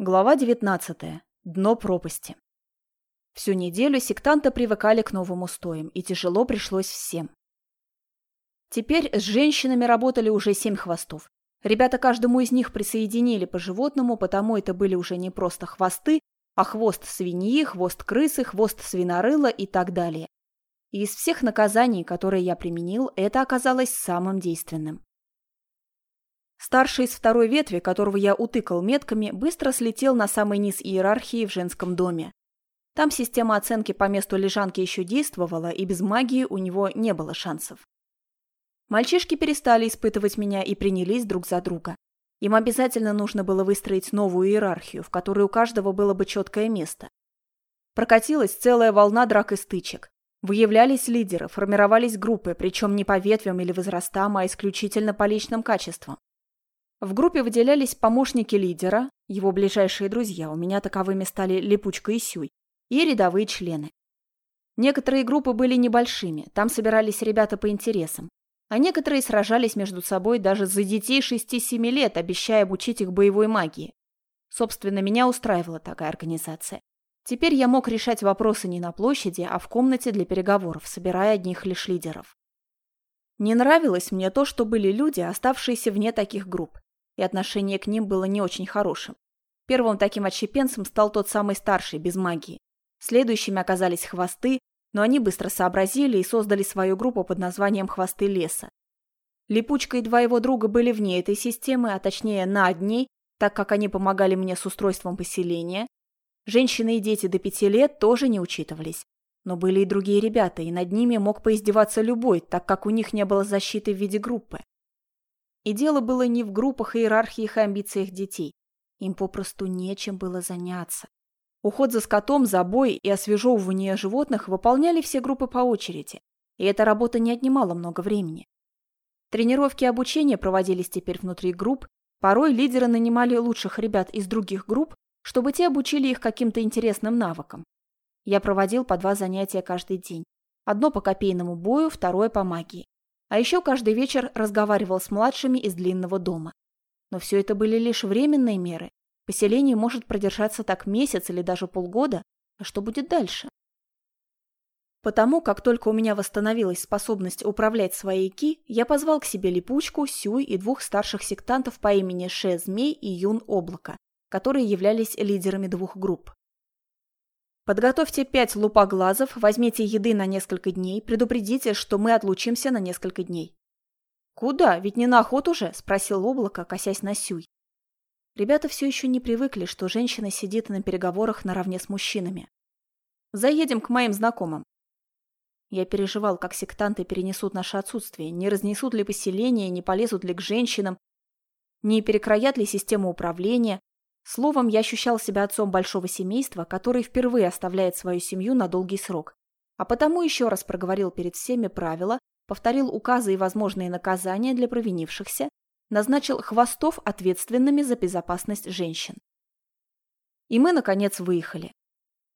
Глава 19. Дно пропасти. Всю неделю сектанты привыкали к новым устоям, и тяжело пришлось всем. Теперь с женщинами работали уже семь хвостов. Ребята каждому из них присоединили по животному, потому это были уже не просто хвосты, а хвост свиньи, хвост крысы, хвост свинорыла и так далее. И из всех наказаний, которые я применил, это оказалось самым действенным. Старший из второй ветви, которого я утыкал метками, быстро слетел на самый низ иерархии в женском доме. Там система оценки по месту лежанки еще действовала, и без магии у него не было шансов. Мальчишки перестали испытывать меня и принялись друг за друга. Им обязательно нужно было выстроить новую иерархию, в которой у каждого было бы четкое место. Прокатилась целая волна драк и стычек. Выявлялись лидеры, формировались группы, причем не по ветвям или возрастам, а исключительно по личным качествам. В группе выделялись помощники лидера, его ближайшие друзья, у меня таковыми стали Липучка и Сюй, и рядовые члены. Некоторые группы были небольшими, там собирались ребята по интересам, а некоторые сражались между собой даже за детей 6-7 лет, обещая обучить их боевой магии. Собственно, меня устраивала такая организация. Теперь я мог решать вопросы не на площади, а в комнате для переговоров, собирая одних лишь лидеров. Не нравилось мне то, что были люди, оставшиеся вне таких групп и отношение к ним было не очень хорошим. Первым таким отщепенцем стал тот самый старший, без магии. Следующими оказались хвосты, но они быстро сообразили и создали свою группу под названием «Хвосты леса». Липучка и два его друга были вне этой системы, а точнее над ней, так как они помогали мне с устройством поселения. Женщины и дети до пяти лет тоже не учитывались. Но были и другие ребята, и над ними мог поиздеваться любой, так как у них не было защиты в виде группы. И дело было не в группах, иерархиях и амбициях детей. Им попросту нечем было заняться. Уход за скотом, забой и освежевывание животных выполняли все группы по очереди, и эта работа не отнимала много времени. Тренировки и обучение проводились теперь внутри групп, порой лидеры нанимали лучших ребят из других групп, чтобы те обучили их каким-то интересным навыкам. Я проводил по два занятия каждый день. Одно по копейному бою, второе по магии. А еще каждый вечер разговаривал с младшими из длинного дома. Но все это были лишь временные меры. Поселение может продержаться так месяц или даже полгода. А что будет дальше? Потому как только у меня восстановилась способность управлять своей ки, я позвал к себе Липучку, Сюй и двух старших сектантов по имени Ше Змей и Юн Облако, которые являлись лидерами двух групп. Подготовьте пять лупоглазов, возьмите еды на несколько дней, предупредите, что мы отлучимся на несколько дней. «Куда? Ведь не на охоту же?» – спросил облако, косясь на Сюй. Ребята все еще не привыкли, что женщина сидит на переговорах наравне с мужчинами. «Заедем к моим знакомым». Я переживал, как сектанты перенесут наше отсутствие, не разнесут ли поселение, не полезут ли к женщинам, не перекроят ли систему управления, Словом, я ощущал себя отцом большого семейства, который впервые оставляет свою семью на долгий срок. А потому еще раз проговорил перед всеми правила, повторил указы и возможные наказания для провинившихся, назначил хвостов ответственными за безопасность женщин. И мы, наконец, выехали.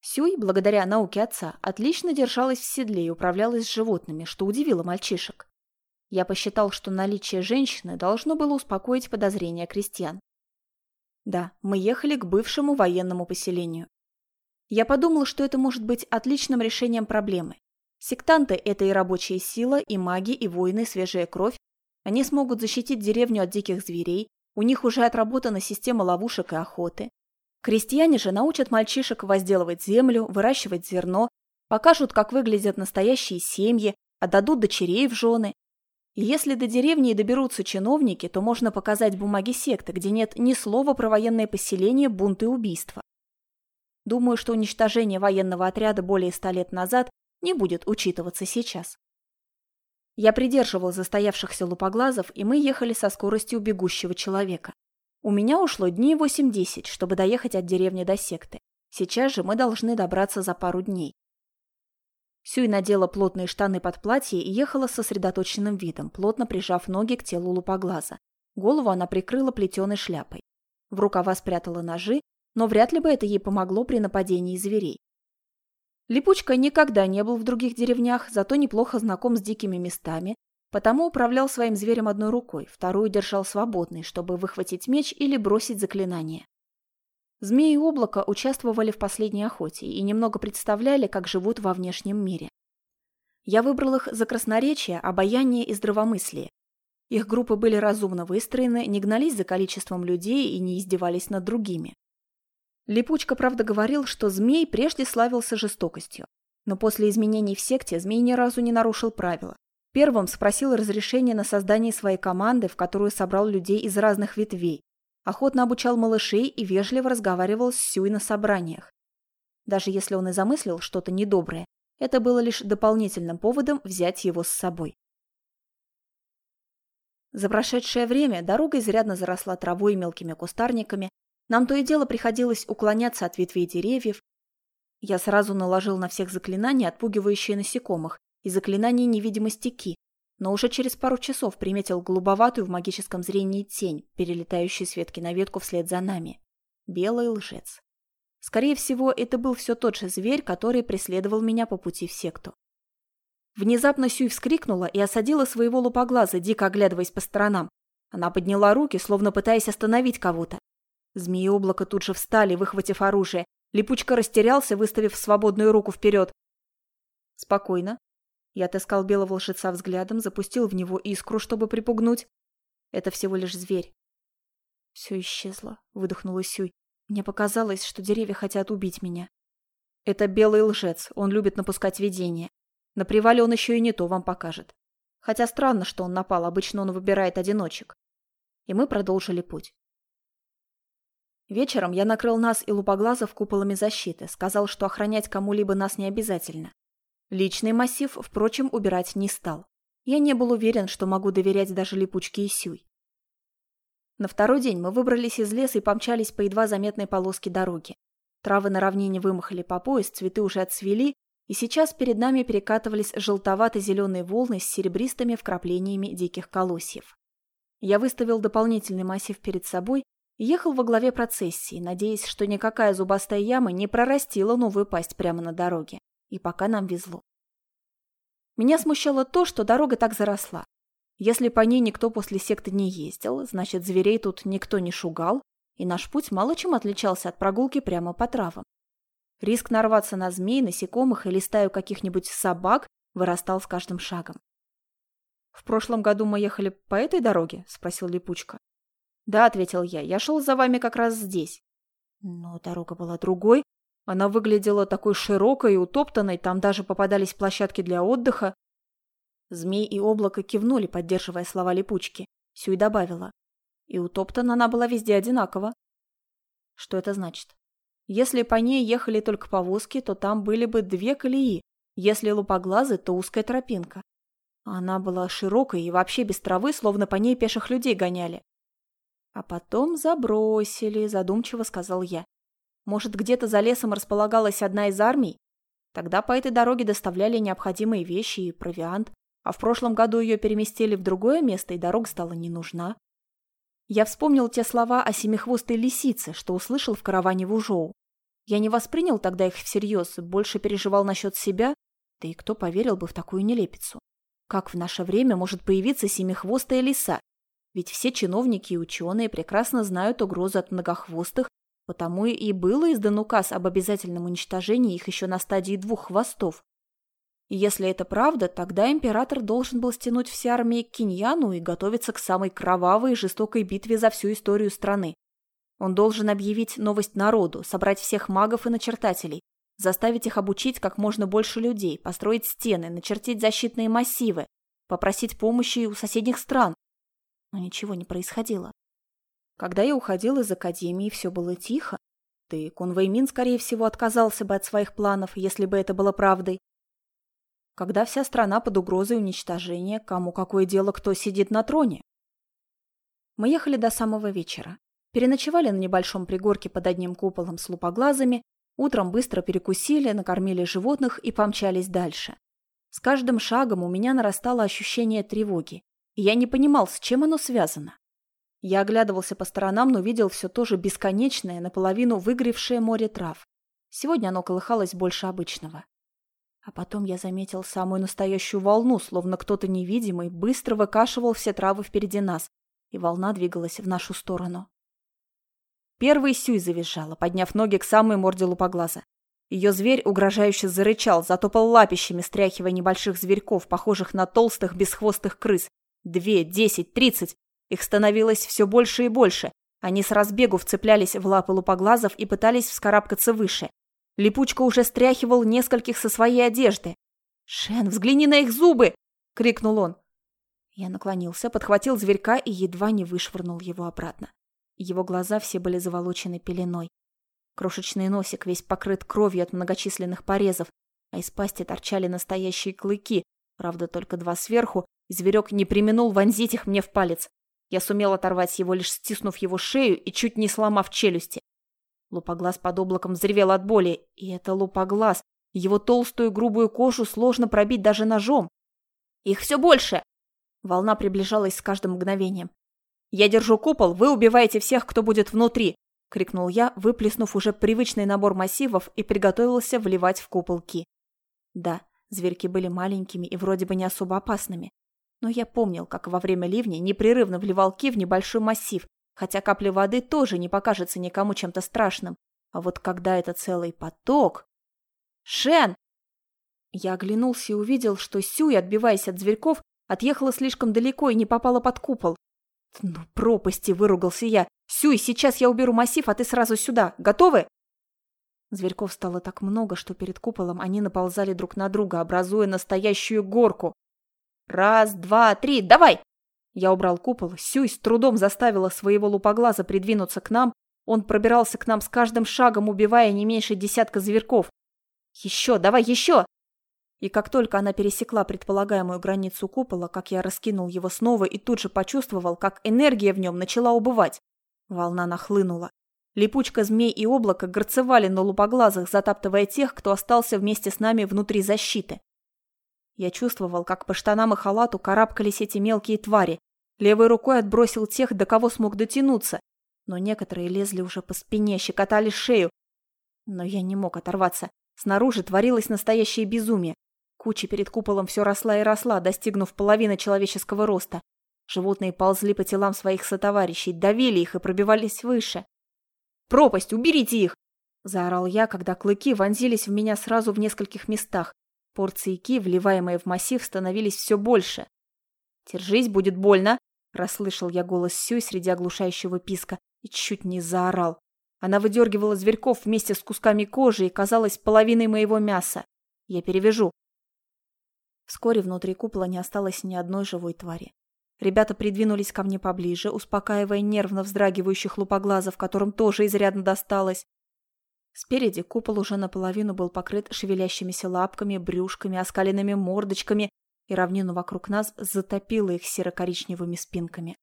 Сюй, благодаря науке отца, отлично держалась в седле и управлялась с животными, что удивило мальчишек. Я посчитал, что наличие женщины должно было успокоить подозрения крестьян. Да, мы ехали к бывшему военному поселению. Я подумал, что это может быть отличным решением проблемы. Сектанты – это и рабочая сила, и маги, и воины, свежая кровь. Они смогут защитить деревню от диких зверей, у них уже отработана система ловушек и охоты. Крестьяне же научат мальчишек возделывать землю, выращивать зерно, покажут, как выглядят настоящие семьи, отдадут дочерей в жены. Если до деревни и доберутся чиновники, то можно показать бумаги секты, где нет ни слова про военное поселение, бунт и убийства. Думаю, что уничтожение военного отряда более ста лет назад не будет учитываться сейчас. Я придерживал застоявшихся лупоглазов, и мы ехали со скоростью бегущего человека. У меня ушло дней 8-10, чтобы доехать от деревни до секты. Сейчас же мы должны добраться за пару дней. Сюй надела плотные штаны под платье и ехала с сосредоточенным видом, плотно прижав ноги к телу лупоглаза. Голову она прикрыла плетеной шляпой. В рукава спрятала ножи, но вряд ли бы это ей помогло при нападении зверей. Липучка никогда не был в других деревнях, зато неплохо знаком с дикими местами, потому управлял своим зверем одной рукой, вторую держал свободной, чтобы выхватить меч или бросить заклинание. Змеи облака участвовали в последней охоте и немного представляли, как живут во внешнем мире. Я выбрал их за красноречие, обаяние и здравомыслие. Их группы были разумно выстроены, не гнались за количеством людей и не издевались над другими. Липучка, правда, говорил, что змей прежде славился жестокостью. Но после изменений в секте змей ни разу не нарушил правила. Первым спросил разрешения на создание своей команды, в которую собрал людей из разных ветвей. Охотно обучал малышей и вежливо разговаривал с Сюй на собраниях. Даже если он и замыслил что-то недоброе, это было лишь дополнительным поводом взять его с собой. За прошедшее время дорога изрядно заросла травой и мелкими кустарниками, нам то и дело приходилось уклоняться от ветвей деревьев. Я сразу наложил на всех заклинания, отпугивающие насекомых, и заклинание невидимости Ки, но уже через пару часов приметил голубоватую в магическом зрении тень, перелетающую с ветки на ветку вслед за нами. Белый лжец. Скорее всего, это был все тот же зверь, который преследовал меня по пути в секту. Внезапно Сюй вскрикнула и осадила своего лупоглаза, дико оглядываясь по сторонам. Она подняла руки, словно пытаясь остановить кого-то. Змеи облака тут же встали, выхватив оружие. Липучка растерялся, выставив свободную руку вперед. «Спокойно», я отыскал белого волшебца взглядом, запустил в него искру, чтобы припугнуть. Это всего лишь зверь. Все исчезло, выдохнула Сюй. Мне показалось, что деревья хотят убить меня. Это белый лжец, он любит напускать видения. На привале он еще и не то вам покажет. Хотя странно, что он напал, обычно он выбирает одиночек. И мы продолжили путь. Вечером я накрыл нас и лупоглазов куполами защиты, сказал, что охранять кому-либо нас не обязательно. Личный массив, впрочем, убирать не стал. Я не был уверен, что могу доверять даже липучке и сюй. На второй день мы выбрались из леса и помчались по едва заметной полоске дороги. Травы на равнине вымахали по пояс, цветы уже отцвели, и сейчас перед нами перекатывались желтовато-зеленые волны с серебристыми вкраплениями диких колосьев. Я выставил дополнительный массив перед собой и ехал во главе процессии, надеясь, что никакая зубастая яма не прорастила новую пасть прямо на дороге. И пока нам везло. Меня смущало то, что дорога так заросла. Если по ней никто после секты не ездил, значит, зверей тут никто не шугал, и наш путь мало чем отличался от прогулки прямо по травам. Риск нарваться на змей, насекомых или стаю каких-нибудь собак вырастал с каждым шагом. «В прошлом году мы ехали по этой дороге?» – спросил Липучка. «Да», – ответил я, – «я шел за вами как раз здесь». Но дорога была другой, она выглядела такой широкой и утоптанной, там даже попадались площадки для отдыха. Змей и облако кивнули, поддерживая слова липучки. Сюй добавила. И утоптана она была везде одинаково. Что это значит? Если по ней ехали только повозки, то там были бы две колеи. Если лупоглазы, то узкая тропинка. Она была широкой и вообще без травы, словно по ней пеших людей гоняли. А потом забросили, задумчиво сказал я. Может, где-то за лесом располагалась одна из армий? Тогда по этой дороге доставляли необходимые вещи и провиант, а в прошлом году ее переместили в другое место, и дорога стала не нужна. Я вспомнил те слова о семихвостой лисице, что услышал в караване в Ужоу. Я не воспринял тогда их всерьез, больше переживал насчет себя, да и кто поверил бы в такую нелепицу? Как в наше время может появиться семихвостая лиса? Ведь все чиновники и ученые прекрасно знают угрозу от многохвостых Потому и был издан указ об обязательном уничтожении их еще на стадии двух хвостов. И если это правда, тогда император должен был стянуть все армии к Киньяну и готовиться к самой кровавой и жестокой битве за всю историю страны. Он должен объявить новость народу, собрать всех магов и начертателей, заставить их обучить как можно больше людей, построить стены, начертить защитные массивы, попросить помощи у соседних стран. Но ничего не происходило. Когда я уходил из академии, все было тихо. И Конвеймин, скорее всего, отказался бы от своих планов, если бы это было правдой. Когда вся страна под угрозой уничтожения, кому какое дело, кто сидит на троне? Мы ехали до самого вечера. Переночевали на небольшом пригорке под одним куполом с лупоглазами, утром быстро перекусили, накормили животных и помчались дальше. С каждым шагом у меня нарастало ощущение тревоги, и я не понимал, с чем оно связано. Я оглядывался по сторонам, но видел все то же бесконечное, наполовину выгревшее море трав. Сегодня оно колыхалось больше обычного. А потом я заметил самую настоящую волну, словно кто-то невидимый быстро выкашивал все травы впереди нас, и волна двигалась в нашу сторону. Первый Сюй завизжала, подняв ноги к самой морде лупоглаза. Ее зверь угрожающе зарычал, затопал лапищами, стряхивая небольших зверьков, похожих на толстых бесхвостых крыс. Две, десять, тридцать. Их становилось все больше и больше. Они с разбегу вцеплялись в лапы лупоглазов и пытались вскарабкаться выше. Липучка уже стряхивал нескольких со своей одежды. «Шен, взгляни на их зубы!» — крикнул он. Я наклонился, подхватил зверька и едва не вышвырнул его обратно. Его глаза все были заволочены пеленой. Крошечный носик весь покрыт кровью от многочисленных порезов, а из пасти торчали настоящие клыки, правда, только два сверху, и зверек не применул вонзить их мне в палец. Я сумел оторвать его, лишь стиснув его шею и чуть не сломав челюсти. Лупоглаз под облаком взревел от боли, и это лупоглаз. Его толстую грубую кожу сложно пробить даже ножом. Их все больше! Волна приближалась с каждым мгновением. «Я держу купол, вы убиваете всех, кто будет внутри!» — крикнул я, выплеснув уже привычный набор массивов и приготовился вливать в купол ки. Да, зверьки были маленькими и вроде бы не особо опасными. Но я помнил, как во время ливня непрерывно вливал ки в небольшой массив, хотя капля воды тоже не покажется никому чем-то страшным. А вот когда это целый поток... «Шен!» Я оглянулся и увидел, что Сюй, отбиваясь от зверьков, отъехала слишком далеко и не попала под купол. «Ну, пропасти!» – выругался я. «Сюй, сейчас я уберу массив, а ты сразу сюда. Готовы?» Зверьков стало так много, что перед куполом они наползали друг на друга, образуя настоящую горку. «Раз, два, три, давай!» Я убрал купол, Сюй с трудом заставила своего лупоглаза придвинуться к нам. Он пробирался к нам с каждым шагом, убивая не меньше десятка зверьков. «Еще, давай еще!» И как только она пересекла предполагаемую границу купола, как я раскинул его снова и тут же почувствовал, как энергия в нем начала убывать. Волна нахлынула. Липучка, змей и облако горцевали на лупоглазах, затаптывая тех, кто остался вместе с нами внутри защиты. Я чувствовал, как по штанам и халату карабкались эти мелкие твари. Левой рукой отбросил тех, до кого смог дотянуться. Но некоторые лезли уже по спине, щекотали шею. Но я не мог оторваться. Снаружи творилось настоящее безумие. Куча перед куполом все росла и росла, достигнув половины человеческого роста. Животные ползли по телам своих сотоварищей, давили их и пробивались выше. «Пропасть! Уберите их!» – заорал я, когда клыки вонзились в меня сразу в нескольких местах. Порции ки, вливаемые в массив, становились все больше. «Держись, будет больно!» – расслышал я голос Сюй среди оглушающего писка и чуть не заорал. Она выдергивала зверьков вместе с кусками кожи и казалась половиной моего мяса. Я перевяжу. Вскоре внутри купола не осталось ни одной живой твари. Ребята придвинулись ко мне поближе, успокаивая нервно вздрагивающих лупоглазов, которым тоже изрядно досталось. Спереди купол уже наполовину был покрыт шевелящимися лапками, брюшками, оскаленными мордочками, и равнину вокруг нас затопило их серо-коричневыми спинками.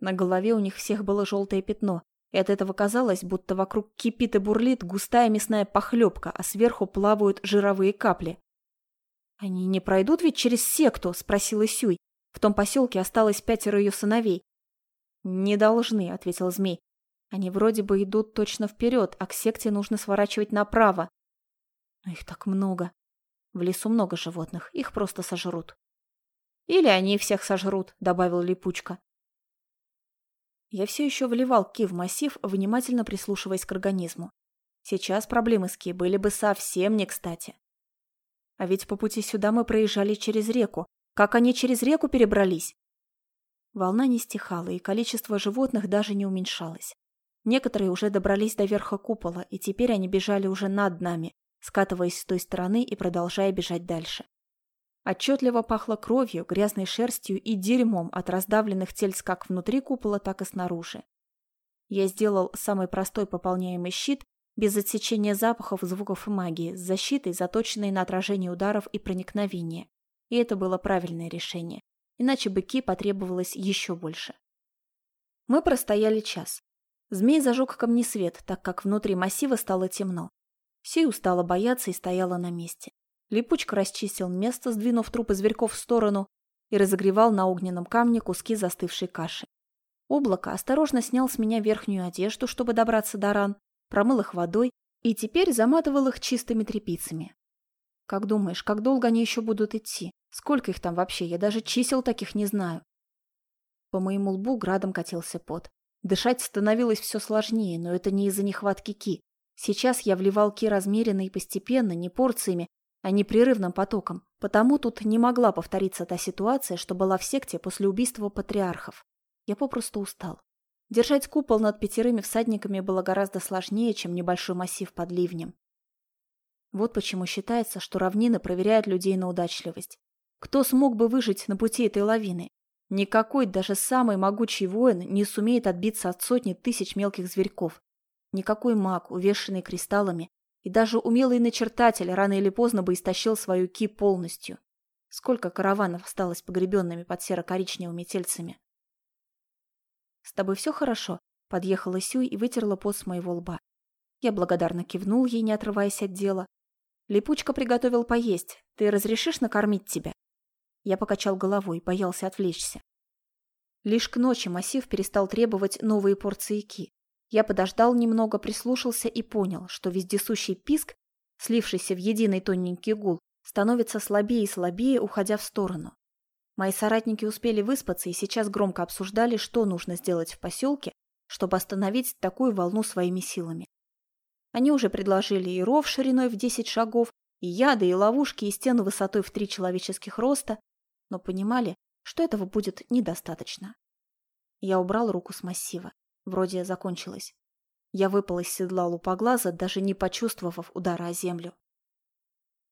На голове у них всех было желтое пятно, и от этого казалось, будто вокруг кипит и бурлит густая мясная похлебка, а сверху плавают жировые капли. «Они не пройдут ведь через секту?» – спросила Сюй. В том поселке осталось пятеро ее сыновей. «Не должны», – ответил змей. «Они вроде бы идут точно вперед, а к секте нужно сворачивать направо. Но их так много. В лесу много животных, их просто сожрут». «Или они всех сожрут», – добавил Липучка. Я все еще вливал ки в массив, внимательно прислушиваясь к организму. Сейчас проблемы с ки были бы совсем не кстати. А ведь по пути сюда мы проезжали через реку. Как они через реку перебрались? Волна не стихала, и количество животных даже не уменьшалось. Некоторые уже добрались до верха купола, и теперь они бежали уже над нами, скатываясь с той стороны и продолжая бежать дальше. Отчетливо пахло кровью, грязной шерстью и дерьмом от раздавленных тельц как внутри купола, так и снаружи. Я сделал самый простой пополняемый щит без отсечения запахов, звуков и магии, с защитой, заточенной на отражение ударов и проникновение. И это было правильное решение. Иначе быки потребовалось еще больше. Мы простояли час. Змей зажег ко свет, так как внутри массива стало темно. Сей устала бояться и стояла на месте. Липучка расчистил место, сдвинув трупы зверьков в сторону, и разогревал на огненном камне куски застывшей каши. Облако осторожно снял с меня верхнюю одежду, чтобы добраться до ран, промыл их водой и теперь заматывал их чистыми тряпицами. Как думаешь, как долго они еще будут идти? Сколько их там вообще? Я даже чисел таких не знаю. По моему лбу градом катился пот. Дышать становилось все сложнее, но это не из-за нехватки ки. Сейчас я вливал ки размеренно и постепенно, не порциями, а непрерывным потоком. Потому тут не могла повториться та ситуация, что была в секте после убийства патриархов. Я попросту устал. Держать купол над пятерыми всадниками было гораздо сложнее, чем небольшой массив под ливнем. Вот почему считается, что равнины проверяют людей на удачливость. Кто смог бы выжить на пути этой лавины? Никакой, даже самый могучий воин, не сумеет отбиться от сотни тысяч мелких зверьков. Никакой маг, увешанный кристаллами, и даже умелый начертатель рано или поздно бы истощил свою ки полностью. Сколько караванов осталось погребенными под серо-коричневыми тельцами? «С тобой все хорошо?» – подъехала Сюй и вытерла пот с моего лба. Я благодарно кивнул ей, не отрываясь от дела. «Липучка приготовил поесть. Ты разрешишь накормить тебя?» Я покачал головой, боялся отвлечься. Лишь к ночи массив перестал требовать новые порции ки. Я подождал немного, прислушался и понял, что вездесущий писк, слившийся в единый тоненький гул, становится слабее и слабее, уходя в сторону. Мои соратники успели выспаться и сейчас громко обсуждали, что нужно сделать в поселке, чтобы остановить такую волну своими силами. Они уже предложили и ров шириной в 10 шагов, и яды, и ловушки, и стену высотой в три человеческих роста, но понимали, что этого будет недостаточно. Я убрал руку с массива. Вроде закончилось. Я выпал из седла лупоглаза, даже не почувствовав удара о землю.